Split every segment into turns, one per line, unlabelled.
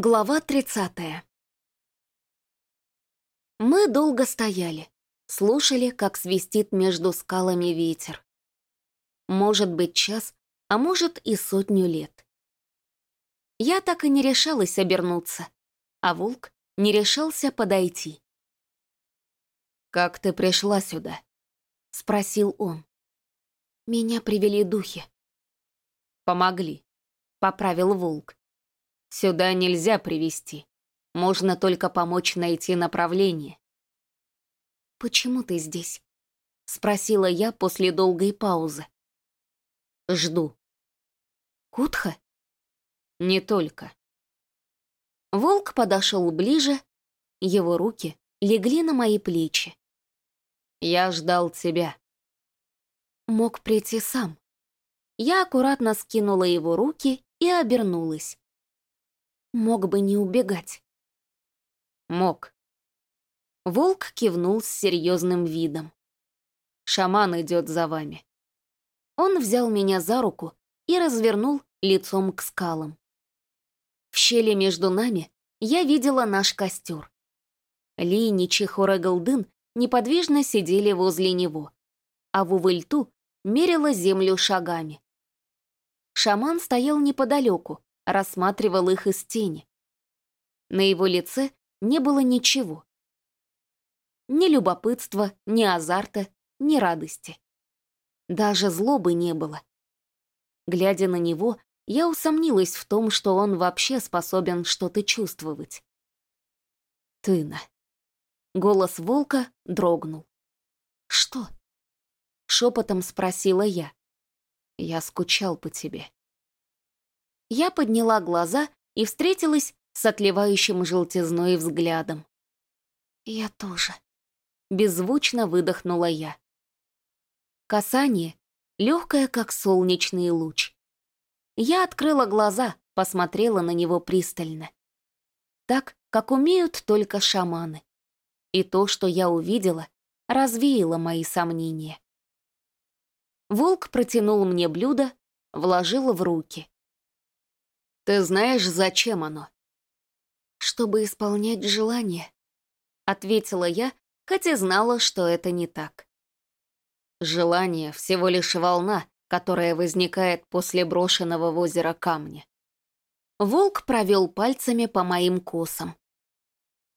Глава 30. Мы долго стояли, слушали, как свистит между скалами ветер. Может быть час, а может и сотню лет. Я так и не решалась обернуться, а волк не решался подойти.
«Как ты пришла сюда?»
— спросил он. «Меня привели духи».
«Помогли», — поправил волк. Сюда нельзя привести. Можно только помочь найти направление.
«Почему ты здесь?» — спросила я после долгой паузы.
«Жду».
«Кутха?»
«Не только».
Волк подошел ближе, его руки легли на мои плечи.
«Я ждал тебя».
Мог прийти сам. Я аккуратно скинула его руки и обернулась. Мог бы не убегать.
Мог.
Волк кивнул с серьезным видом.
Шаман идет за вами.
Он взял меня за руку и развернул лицом к скалам. В щели между нами я видела наш костер. Ли, Ничихор и Голдын неподвижно сидели возле него, а в Увыльту мерила землю шагами. Шаман стоял неподалеку, рассматривал их из тени. На его лице не было ничего. Ни любопытства, ни азарта, ни радости. Даже злобы не было. Глядя на него, я усомнилась в том, что он вообще способен что-то чувствовать.
«Тына».
Голос волка дрогнул. «Что?» Шепотом спросила я.
«Я скучал по тебе».
Я подняла глаза и встретилась с отливающим желтизной взглядом. «Я тоже», — беззвучно выдохнула я. Касание, легкое, как солнечный луч. Я открыла глаза, посмотрела на него пристально. Так, как умеют только шаманы. И то, что я увидела, развеяло мои сомнения. Волк протянул мне блюдо, вложил в руки.
Ты знаешь, зачем оно?»
«Чтобы исполнять желание», — ответила я, хотя знала, что это не так.
Желание — всего лишь волна, которая возникает после брошенного в озеро камня.
Волк провел пальцами по моим косам.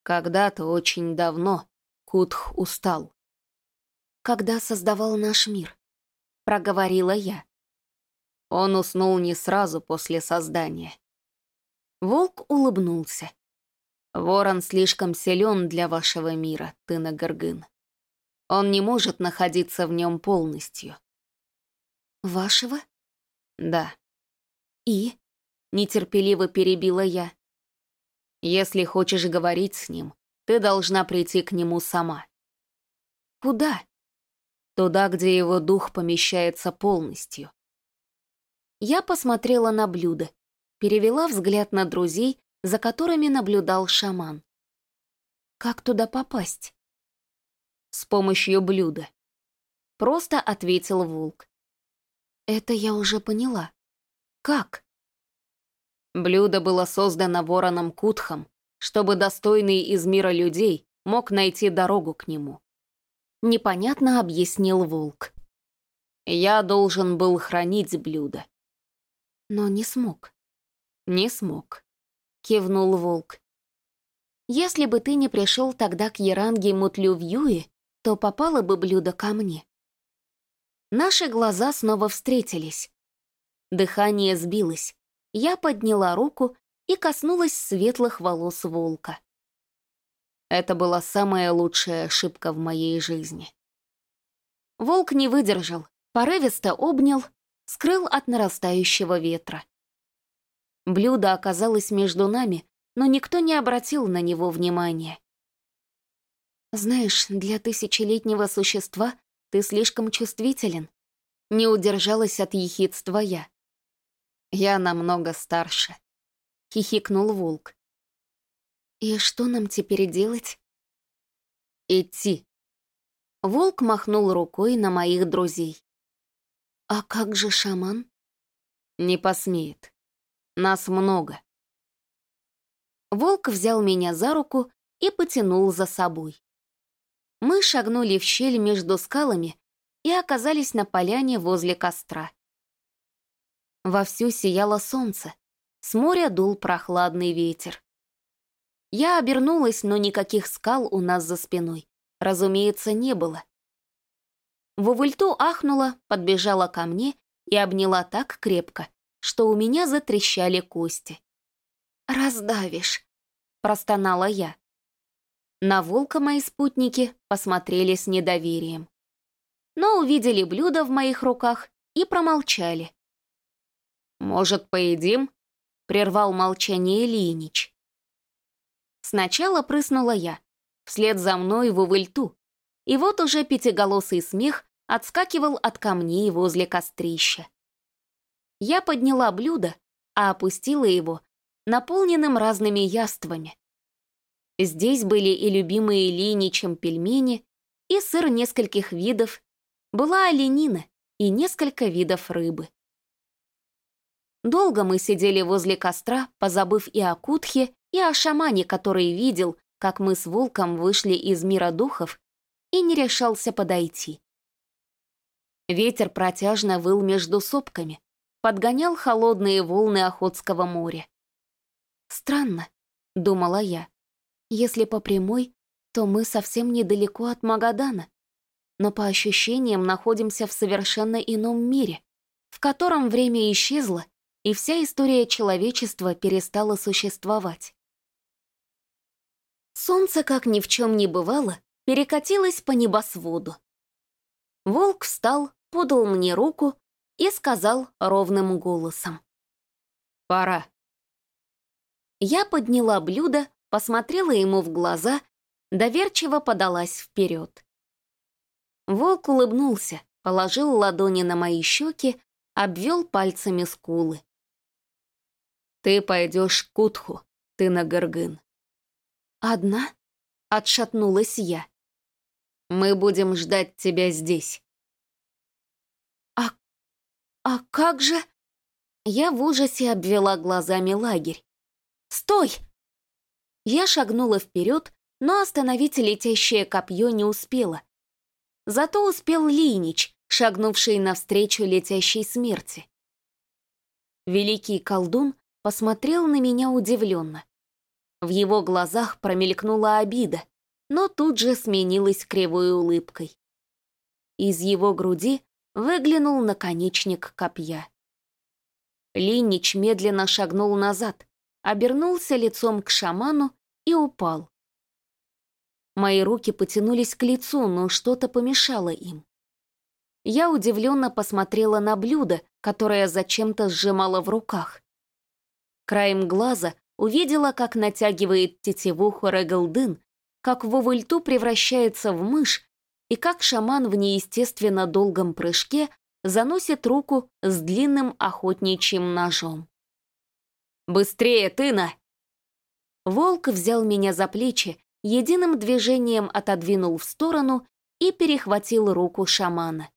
Когда-то очень давно Кутх устал.
«Когда создавал наш мир», — проговорила я.
Он уснул не сразу после создания.
Волк улыбнулся.
«Ворон слишком силен для вашего мира, Тына Горгын. Он не может находиться в нем полностью».
«Вашего?»
«Да».
«И?» — нетерпеливо перебила я.
«Если хочешь говорить с ним, ты должна прийти к нему сама».
«Куда?»
«Туда, где его дух помещается полностью».
Я посмотрела на блюдо перевела взгляд на друзей, за которыми наблюдал шаман. «Как туда попасть?»
«С помощью блюда», — просто ответил волк.
«Это я уже поняла. Как?»
Блюдо было создано вороном Кутхом, чтобы достойный из мира людей мог найти дорогу к нему.
Непонятно объяснил волк.
Я должен был хранить блюдо.
Но не смог.
«Не смог», —
кивнул волк. «Если бы ты не пришел тогда к Яранге Мутлювьюи, то попало бы блюдо ко мне». Наши глаза снова встретились. Дыхание сбилось. Я подняла руку и коснулась светлых волос волка.
Это была самая лучшая ошибка в моей жизни.
Волк не выдержал, порывисто обнял, скрыл от нарастающего ветра. Блюдо оказалось между нами, но никто не обратил на него внимания. «Знаешь, для тысячелетнего существа ты слишком чувствителен», — не удержалась от ехидства я.
«Я намного старше», —
хихикнул волк. «И что нам теперь делать?»
«Идти».
Волк махнул рукой на моих друзей. «А как же шаман?»
«Не посмеет. Нас много.
Волк взял меня за руку и потянул за собой. Мы шагнули в щель между скалами и оказались на поляне возле костра. Вовсю сияло солнце, с моря дул прохладный ветер. Я обернулась, но никаких скал у нас за спиной, разумеется, не было. Вувульту ахнула, подбежала ко мне и обняла так крепко, что у меня затрещали кости. «Раздавишь», — простонала я. На волка мои спутники посмотрели с недоверием. Но увидели блюдо в моих руках и промолчали.
«Может, поедим?» — прервал молчание Ильинич.
Сначала прыснула я, вслед за мной в увыльту, и вот уже пятиголосый смех отскакивал от камней возле кострища. Я подняла блюдо, а опустила его, наполненным разными яствами. Здесь были и любимые Линичем пельмени, и сыр нескольких видов, была оленина и несколько видов рыбы. Долго мы сидели возле костра, позабыв и о Кутхе, и о шамане, который видел, как мы с волком вышли из мира духов, и не решался подойти. Ветер протяжно выл между сопками, подгонял холодные волны Охотского моря. «Странно», — думала я, если по прямой, то мы совсем недалеко от Магадана, но по ощущениям находимся в совершенно ином мире, в котором время исчезло, и вся история человечества перестала существовать. Солнце, как ни в чем не бывало, перекатилось по небосводу. Волк встал, подал мне руку и сказал ровным голосом.
«Пора».
Я подняла блюдо, посмотрела ему в глаза, доверчиво подалась вперед. Волк улыбнулся, положил ладони на мои щеки, обвел пальцами скулы.
«Ты пойдешь к Кутху, ты на Гыргын».
«Одна?» — отшатнулась я.
«Мы будем ждать тебя здесь».
«А... как же...» Я в ужасе обвела глазами лагерь. «Стой!» Я шагнула вперед, но остановить летящее копье не успела. Зато успел Линич, шагнувший навстречу летящей смерти. Великий колдун посмотрел на меня удивленно. В его глазах промелькнула обида, но тут же сменилась кривой улыбкой. Из его груди выглянул наконечник копья. Линич медленно шагнул назад, обернулся лицом к шаману и упал. Мои руки потянулись к лицу, но что-то помешало им. Я удивленно посмотрела на блюдо, которое зачем-то сжимала в руках. Краем глаза увидела, как натягивает тетиву Хорегалдын, как Вовульту превращается в мышь, и как шаман в неестественно долгом прыжке заносит руку с длинным охотничьим ножом.
«Быстрее, Тына!»
Волк взял меня за плечи, единым движением отодвинул в сторону и перехватил руку шамана.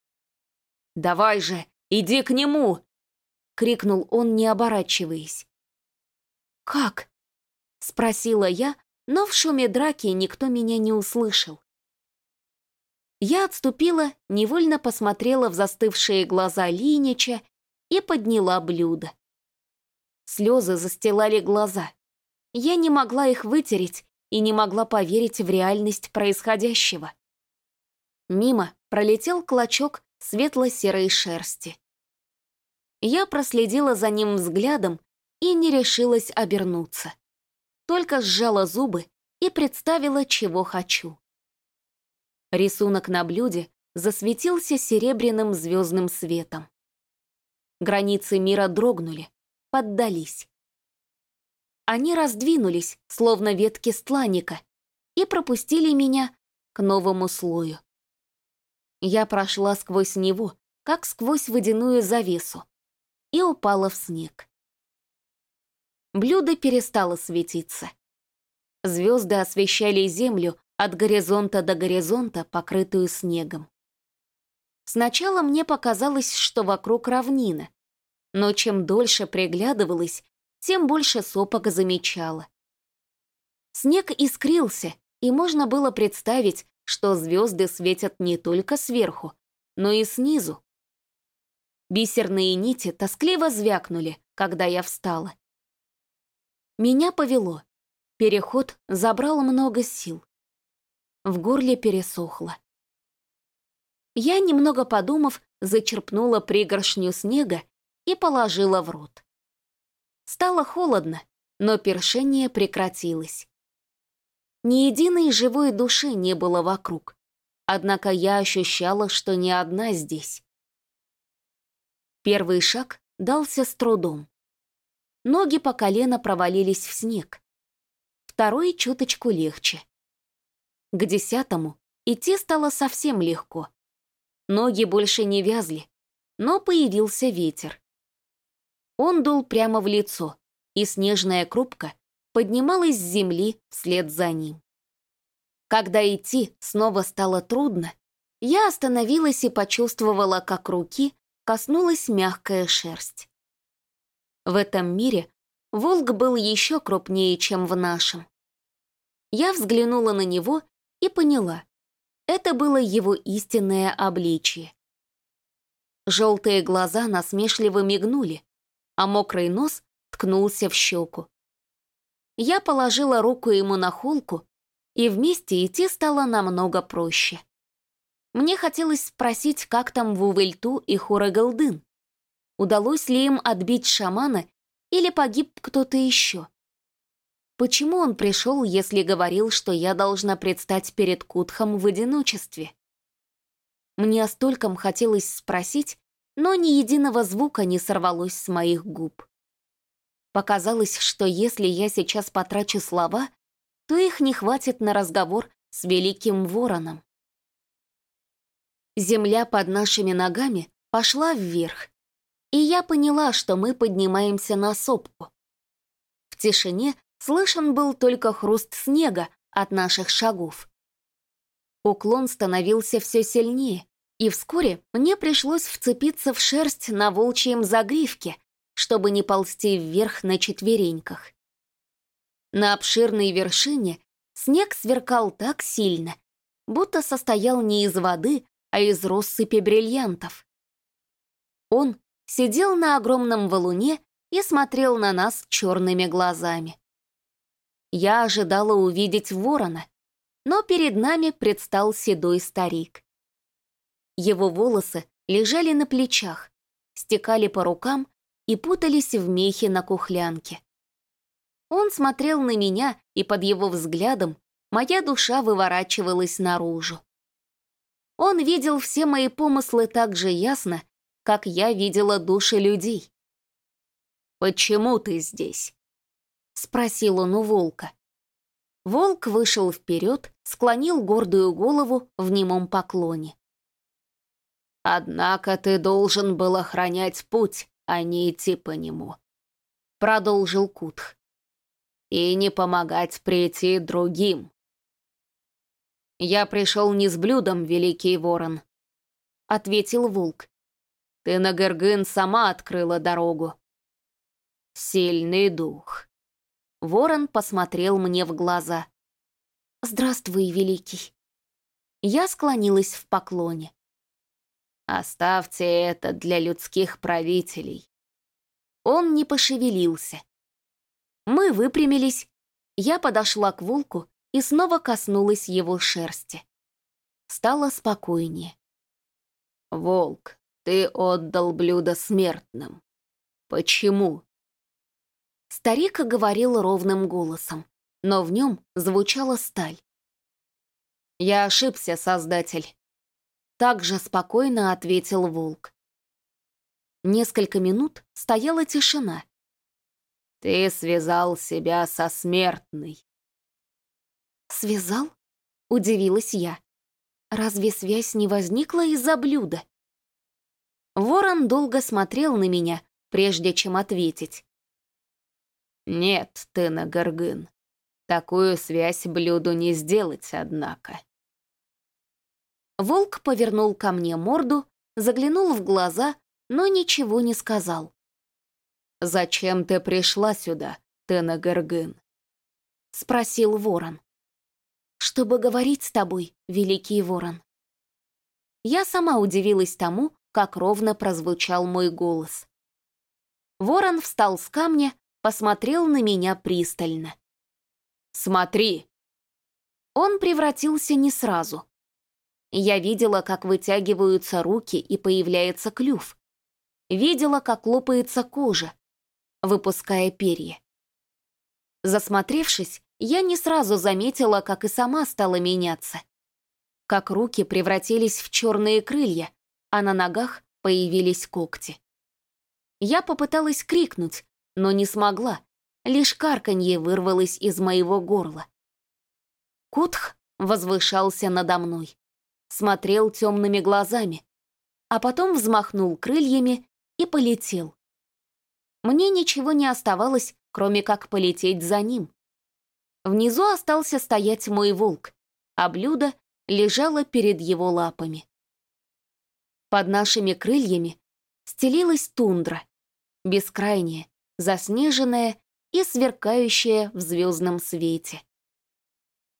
«Давай же, иди к нему!» — крикнул он, не оборачиваясь.
«Как?» — спросила я, но в шуме драки никто меня не услышал. Я отступила, невольно посмотрела в застывшие глаза Линича и подняла блюдо. Слезы застилали глаза. Я не могла их вытереть и не могла поверить в реальность происходящего. Мимо пролетел клочок светло-серой шерсти. Я проследила за ним взглядом и не решилась обернуться. Только сжала зубы и представила, чего хочу. Рисунок на блюде засветился серебряным звездным светом. Границы мира дрогнули, поддались. Они раздвинулись, словно ветки стланника, и пропустили меня к новому слою. Я прошла сквозь него, как сквозь водяную завесу, и упала в снег. Блюдо перестало светиться. Звезды освещали землю от горизонта до горизонта, покрытую снегом. Сначала мне показалось, что вокруг равнина, но чем дольше приглядывалась, тем больше сопок замечала. Снег искрился, и можно было представить, что звезды светят не только сверху, но и снизу. Бисерные нити тоскливо звякнули, когда я встала. Меня повело. Переход забрал много сил. В горле пересохло. Я, немного подумав, зачерпнула пригоршню снега и положила в рот. Стало холодно, но першение прекратилось. Ни единой живой души не было вокруг, однако я ощущала, что не одна здесь. Первый шаг дался с трудом. Ноги по колено провалились в снег. Второй чуточку легче. К десятому идти стало совсем легко. Ноги больше не вязли, но появился ветер. Он дул прямо в лицо, и снежная крупка поднималась с земли вслед за ним. Когда идти снова стало трудно, я остановилась и почувствовала, как руки коснулась мягкая шерсть. В этом мире волк был еще крупнее, чем в нашем. Я взглянула на него и поняла, это было его истинное обличие. Желтые глаза насмешливо мигнули, а мокрый нос ткнулся в щеку. Я положила руку ему на холку, и вместе идти стало намного проще. Мне хотелось спросить, как там Вувельту и Хурагалдын. Удалось ли им отбить шамана или погиб кто-то еще? Почему он пришел, если говорил, что я должна предстать перед Кутхом в одиночестве? Мне о стольком хотелось спросить, но ни единого звука не сорвалось с моих губ. Показалось, что если я сейчас потрачу слова, то их не хватит на разговор с великим вороном. Земля под нашими ногами пошла вверх, и я поняла, что мы поднимаемся на сопку. В тишине слышен был только хруст снега от наших шагов. Уклон становился все сильнее, и вскоре мне пришлось вцепиться в шерсть на волчьем загривке, чтобы не ползти вверх на четвереньках. На обширной вершине снег сверкал так сильно, будто состоял не из воды, а из россыпи бриллиантов. Он сидел на огромном валуне и смотрел на нас черными глазами. Я ожидала увидеть ворона, но перед нами предстал седой старик. Его волосы лежали на плечах, стекали по рукам и путались в мехе на кухлянке. Он смотрел на меня, и под его взглядом моя душа выворачивалась наружу. Он видел все мои помыслы так же ясно, как я видела души людей. «Почему ты здесь?» — спросил он у волка. Волк вышел вперед, склонил гордую голову в немом поклоне. «Однако ты должен был охранять путь, а не идти по нему», — продолжил Кутх. «И не помогать прийти другим». «Я пришел не с блюдом, великий ворон», — ответил волк. «Ты на Гергын сама открыла дорогу». «Сильный дух». Ворон посмотрел мне в глаза. «Здравствуй, великий». Я склонилась в поклоне. «Оставьте это для людских правителей». Он не пошевелился. Мы выпрямились. Я подошла к волку и снова коснулась его шерсти. Стало спокойнее. «Волк, ты отдал блюдо смертным. Почему?» Старик говорил ровным голосом, но в нем звучала сталь. «Я ошибся, Создатель», — так же спокойно ответил волк. Несколько минут стояла тишина. «Ты связал себя со смертной», «Связал?» — удивилась я. «Разве связь не возникла из-за блюда?» Ворон долго смотрел на меня, прежде чем ответить. «Нет, ты на Горгын. Такую связь блюду не сделать, однако». Волк повернул ко мне морду, заглянул в глаза, но ничего не сказал. «Зачем ты пришла сюда, Тена Горгын?» спросил ворон. «Чтобы говорить с тобой, великий ворон». Я сама удивилась тому, как ровно прозвучал мой голос. Ворон встал с камня, посмотрел на меня пристально.
«Смотри!»
Он превратился не сразу. Я видела, как вытягиваются руки и появляется клюв. Видела, как лопается кожа, выпуская перья. Засмотревшись, я не сразу заметила, как и сама стала меняться. Как руки превратились в черные крылья, а на ногах появились когти. Я попыталась крикнуть, но не смогла, лишь карканье вырвалось из моего горла. Кутх возвышался надо мной, смотрел темными глазами, а потом взмахнул крыльями и полетел. Мне ничего не оставалось, кроме как полететь за ним. Внизу остался стоять мой волк, а блюдо лежало перед его лапами. Под нашими крыльями стелилась тундра, бескрайняя, заснеженная и сверкающая в звездном свете.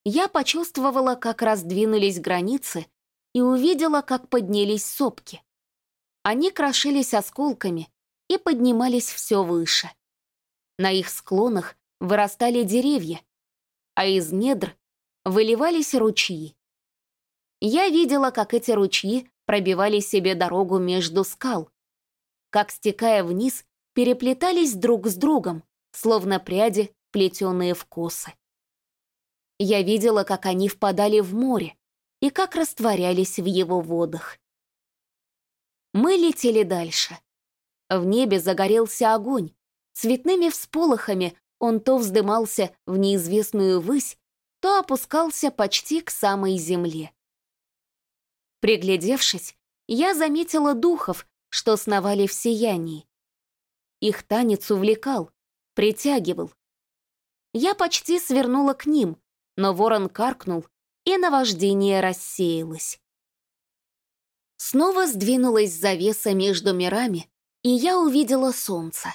Я почувствовала, как раздвинулись границы и увидела, как поднялись сопки. Они крошились осколками и поднимались все выше. На их склонах вырастали деревья, а из недр выливались ручьи. Я видела, как эти ручьи пробивали себе дорогу между скал, как, стекая вниз, переплетались друг с другом, словно пряди, плетеные в косы. Я видела, как они впадали в море и как растворялись в его водах. Мы летели дальше. В небе загорелся огонь. Цветными всполохами он то вздымался в неизвестную высь, то опускался почти к самой земле. Приглядевшись, я заметила духов, что сновали в сиянии. Их танец увлекал, притягивал. Я почти свернула к ним, но ворон каркнул, и наваждение рассеялось. Снова сдвинулась завеса между мирами, и я увидела солнце.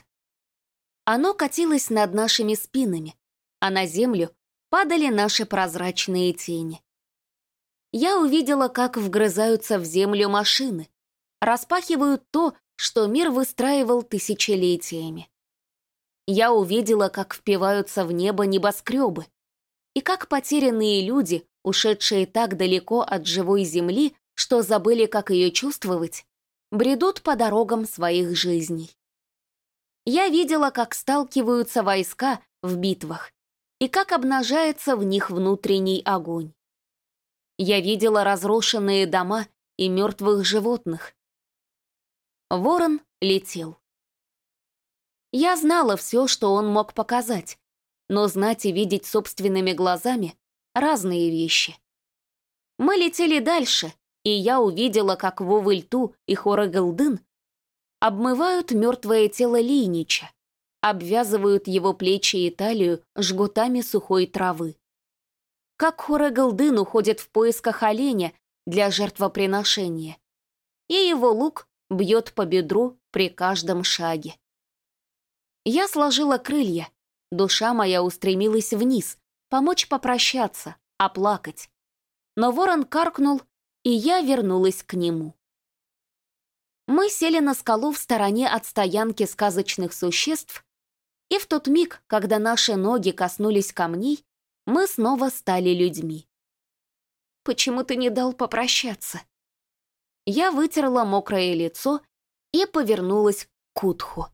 Оно катилось над нашими спинами, а на землю падали наши прозрачные тени. Я увидела, как вгрызаются в землю машины, распахивают то, что мир выстраивал тысячелетиями я увидела, как впиваются в небо небоскребы, и как потерянные люди, ушедшие так далеко от живой земли, что забыли, как ее чувствовать, бредут по дорогам своих жизней. Я видела, как сталкиваются войска в битвах и как обнажается в них внутренний огонь. Я видела разрушенные дома и мертвых животных. Ворон летел. Я знала все, что он мог показать, но знать и видеть собственными глазами — разные вещи. Мы летели дальше, и я увидела, как Вовыльту и Хорагалдын обмывают мертвое тело Лийнича, обвязывают его плечи и талию жгутами сухой травы. Как Хорагалдын уходит в поисках оленя для жертвоприношения, и его лук бьет по бедру при каждом шаге. Я сложила крылья. Душа моя устремилась вниз, помочь попрощаться, оплакать. Но ворон каркнул, и я вернулась к нему. Мы сели на скалу в стороне от стоянки сказочных существ, и в тот миг, когда наши ноги коснулись камней, мы снова стали людьми. «Почему ты не дал попрощаться?» Я вытерла мокрое лицо и повернулась к Кутху.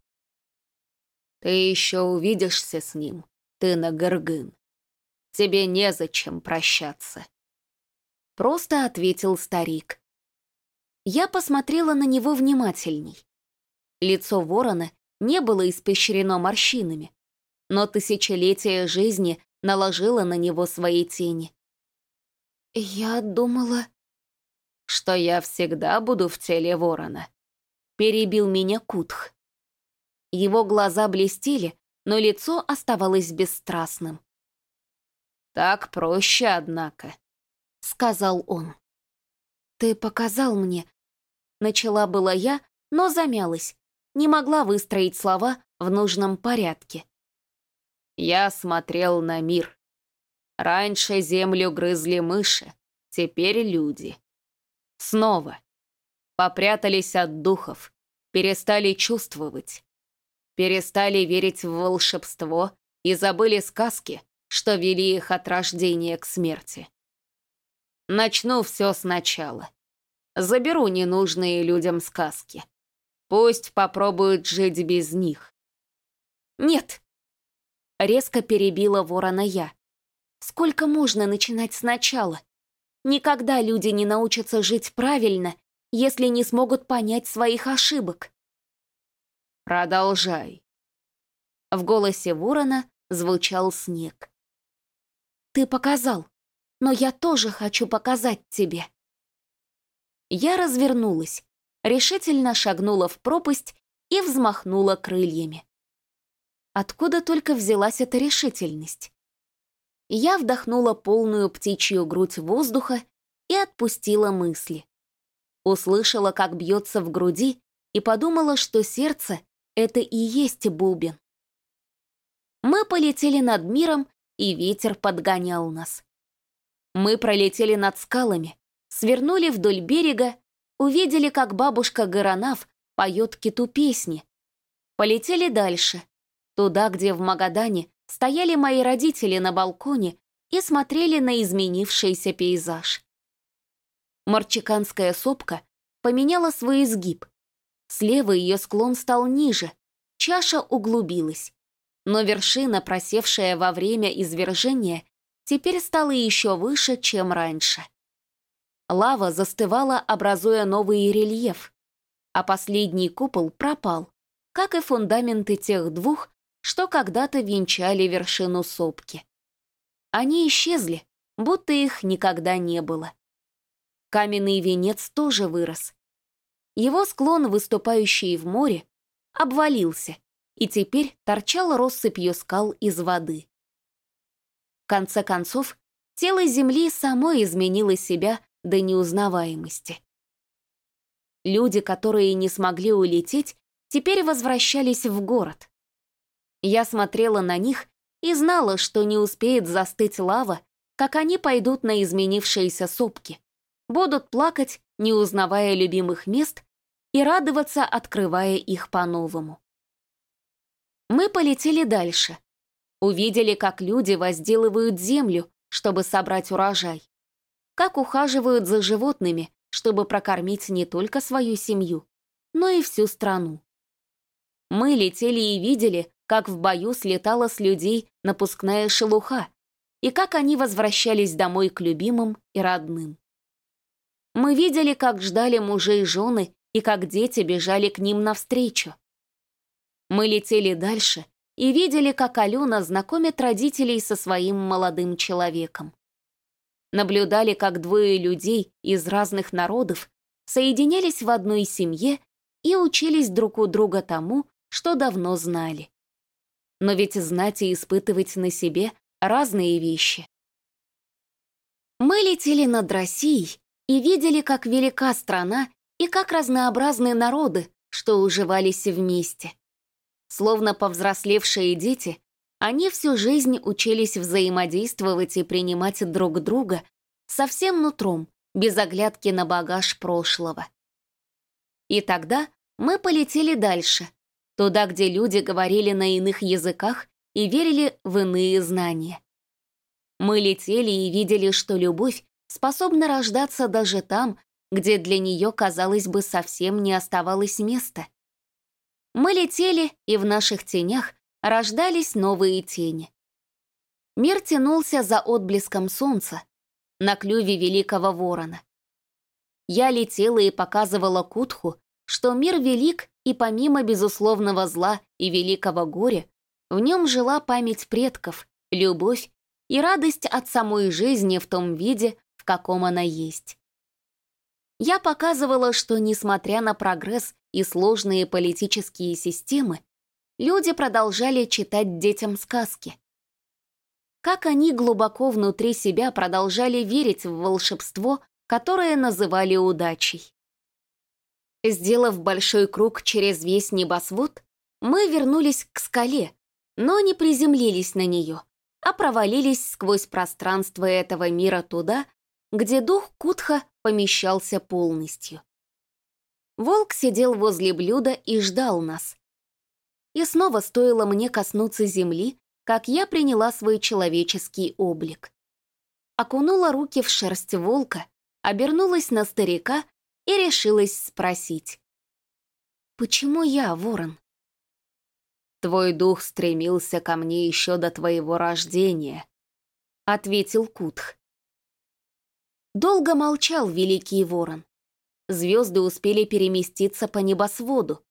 Ты еще увидишься с ним, ты на Горгын. Тебе незачем прощаться.
Просто ответил старик. Я посмотрела на него внимательней. Лицо ворона не было испещрено морщинами, но тысячелетие жизни наложило на него свои тени. «Я думала...»
«Что я всегда буду в теле ворона», — перебил меня Кутх.
Его глаза блестели, но лицо оставалось бесстрастным.
«Так проще, однако», — сказал он.
«Ты показал мне...» Начала была я, но замялась, не могла выстроить слова в нужном порядке.
«Я смотрел на мир», Раньше землю грызли мыши, теперь люди. Снова. Попрятались от духов, перестали чувствовать. Перестали верить в волшебство и забыли сказки, что вели их от рождения к смерти. Начну все сначала. Заберу ненужные людям сказки. Пусть попробуют жить без них.
Нет. Резко перебила ворона я. Сколько можно начинать сначала? Никогда люди не научатся жить правильно, если не смогут понять своих ошибок.
Продолжай. В голосе ворона звучал снег.
Ты показал, но я тоже хочу показать тебе. Я развернулась, решительно шагнула в пропасть и взмахнула крыльями. Откуда только взялась эта решительность? Я вдохнула полную птичью грудь воздуха и отпустила мысли. Услышала, как бьется в груди, и подумала, что сердце — это и есть бубен. Мы полетели над миром, и ветер подгонял нас. Мы пролетели над скалами, свернули вдоль берега, увидели, как бабушка Гаранав поет киту песни. Полетели дальше, туда, где в Магадане стояли мои родители на балконе и смотрели на изменившийся пейзаж. Марчиканская сопка поменяла свой изгиб. Слева ее склон стал ниже, чаша углубилась. Но вершина, просевшая во время извержения, теперь стала еще выше, чем раньше. Лава застывала, образуя новый рельеф, а последний купол пропал, как и фундаменты тех двух, что когда-то венчали вершину сопки. Они исчезли, будто их никогда не было. Каменный венец тоже вырос. Его склон, выступающий в море, обвалился и теперь торчал россыпью скал из воды. В конце концов, тело Земли само изменило себя до неузнаваемости. Люди, которые не смогли улететь, теперь возвращались в город. Я смотрела на них и знала, что не успеет застыть лава, как они пойдут на изменившиеся сопки, будут плакать, не узнавая любимых мест, и радоваться, открывая их по-новому. Мы полетели дальше. Увидели, как люди возделывают землю, чтобы собрать урожай как ухаживают за животными, чтобы прокормить не только свою семью, но и всю страну. Мы летели и видели, как в бою слетала с людей напускная шелуха, и как они возвращались домой к любимым и родным. Мы видели, как ждали мужей и жены, и как дети бежали к ним навстречу. Мы летели дальше и видели, как Алена знакомит родителей со своим молодым человеком наблюдали, как двое людей из разных народов соединялись в одной семье и учились друг у друга тому, что давно знали. Но ведь знать и испытывать на себе разные вещи. Мы летели над Россией и видели, как велика страна и как разнообразные народы, что уживались вместе. Словно повзрослевшие дети, они всю жизнь учились взаимодействовать и принимать друг друга со всем нутром, без оглядки на багаж прошлого. И тогда мы полетели дальше, туда, где люди говорили на иных языках и верили в иные знания. Мы летели и видели, что любовь способна рождаться даже там, где для нее, казалось бы, совсем не оставалось места. Мы летели, и в наших тенях рождались новые тени. Мир тянулся за отблеском солнца, на клюве великого ворона. Я летела и показывала Кутху, что мир велик, и помимо безусловного зла и великого горя, в нем жила память предков, любовь и радость от самой жизни в том виде, в каком она есть. Я показывала, что, несмотря на прогресс и сложные политические системы, люди продолжали читать детям сказки. Как они глубоко внутри себя продолжали верить в волшебство, которое называли удачей. Сделав большой круг через весь небосвод, мы вернулись к скале, но не приземлились на нее, а провалились сквозь пространство этого мира туда, где дух Кутха помещался полностью. Волк сидел возле блюда и ждал нас. И снова стоило мне коснуться земли, как я приняла свой человеческий облик. Окунула руки в шерсть волка, обернулась на старика и решилась спросить. «Почему я, ворон?»
«Твой дух стремился ко мне еще до твоего рождения», — ответил Кутх.
Долго молчал великий ворон. Звезды успели переместиться по небосводу.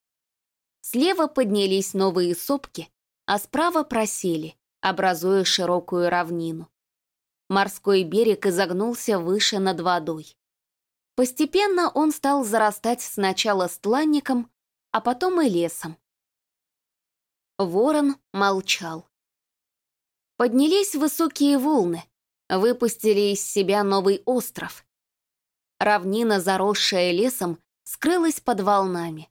Слева поднялись новые сопки, а справа просели, образуя широкую равнину. Морской берег изогнулся выше над водой. Постепенно он стал зарастать сначала стланником, а потом и лесом. Ворон молчал. Поднялись высокие волны, выпустили из себя новый остров. Равнина, заросшая лесом, скрылась под волнами.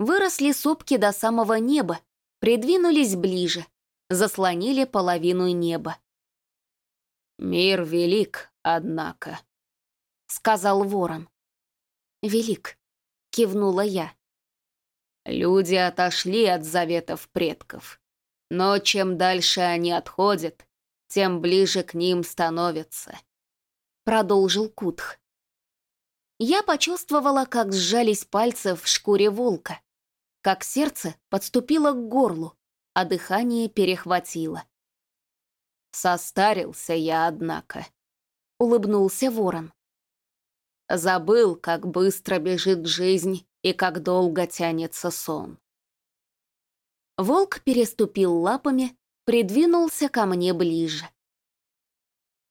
Выросли сопки до самого неба, придвинулись ближе, заслонили половину неба.
«Мир велик, однако», — сказал ворон.
«Велик», — кивнула я.
Люди отошли от заветов предков, но чем дальше они отходят, тем ближе к ним становятся», — продолжил Кутх.
Я почувствовала, как сжались пальцы в шкуре волка, как сердце подступило к горлу, а дыхание перехватило.
«Состарился я, однако», — улыбнулся ворон. «Забыл, как быстро бежит жизнь и как долго тянется сон».
Волк переступил лапами, придвинулся ко мне ближе.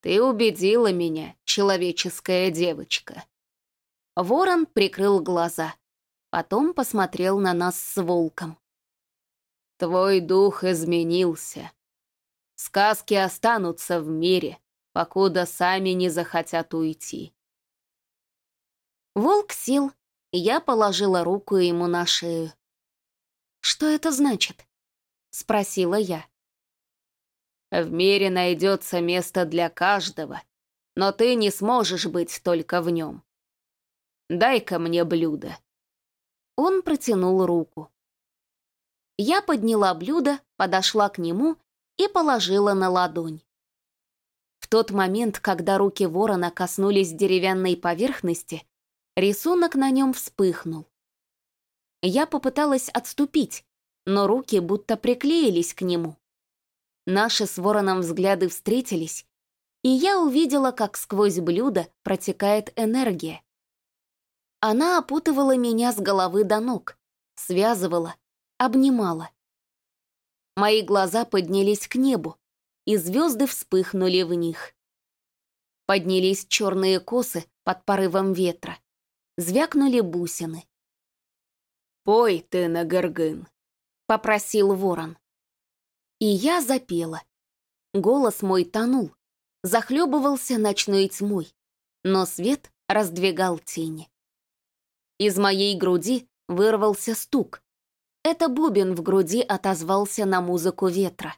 «Ты убедила меня, человеческая девочка»,
Ворон прикрыл глаза. Потом посмотрел на нас с волком.
«Твой дух изменился. Сказки останутся в мире, покуда сами не захотят уйти».
Волк сел, и я положила руку ему на шею. «Что это значит?» — спросила я.
«В мире найдется место для каждого, но ты не сможешь быть только в нем. Дай-ка мне блюдо».
Он протянул руку. Я подняла блюдо, подошла к нему и положила на ладонь. В тот момент, когда руки ворона коснулись деревянной поверхности, рисунок на нем вспыхнул. Я попыталась отступить, но руки будто приклеились к нему. Наши с вороном взгляды встретились, и я увидела, как сквозь блюдо протекает энергия. Она опутывала меня с головы до ног, связывала, обнимала. Мои глаза поднялись к небу, и звезды вспыхнули в них. Поднялись черные косы под порывом ветра, звякнули бусины.
«Пой ты на горгын», —
попросил ворон. И я запела. Голос мой тонул, захлебывался ночной тьмой, но свет раздвигал тени. Из моей груди вырвался стук. Это бубен в груди отозвался на музыку ветра.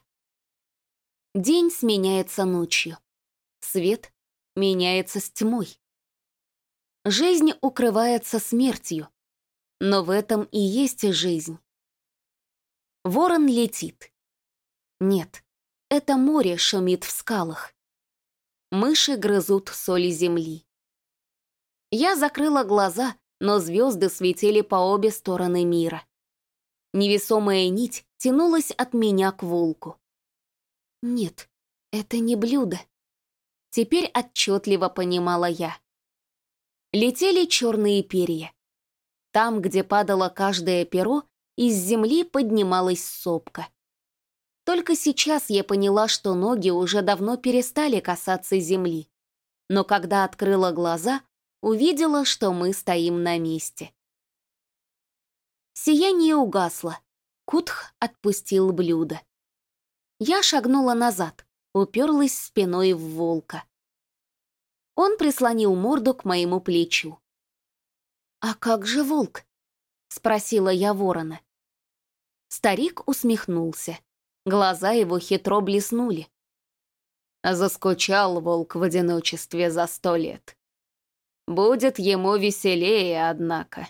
День сменяется ночью. Свет меняется с тьмой. Жизнь укрывается смертью, но в этом и есть жизнь. Ворон летит. Нет, это море шумит в скалах. Мыши грызут соль земли. Я закрыла глаза, но звезды светили по обе стороны мира. Невесомая нить тянулась от меня к волку. Нет, это не блюдо. Теперь отчетливо понимала я. Летели черные перья. Там, где падало каждое перо, из земли поднималась сопка. Только сейчас я поняла, что ноги уже давно перестали касаться земли. Но когда открыла глаза, увидела, что мы стоим на месте. Сияние угасло. Кутх отпустил блюдо. Я шагнула назад, уперлась спиной в волка. Он прислонил морду к моему плечу. «А как же волк?» — спросила я ворона. Старик усмехнулся. Глаза его хитро блеснули,
Заскучал волк в одиночестве за сто лет. Будет ему веселее, однако.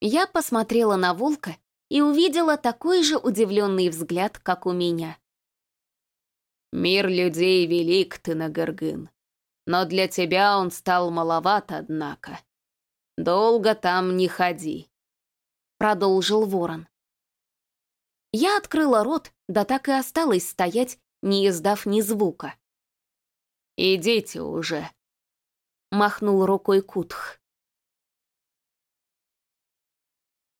Я посмотрела на волка и увидела такой же удивленный взгляд, как у меня.
«Мир людей велик, ты, Нагыргын, но для тебя он стал маловат, однако. Долго там не ходи», —
продолжил ворон. Я открыла рот, да так и осталась стоять, не издав ни звука.
«Идите уже», —
махнул рукой Кутх.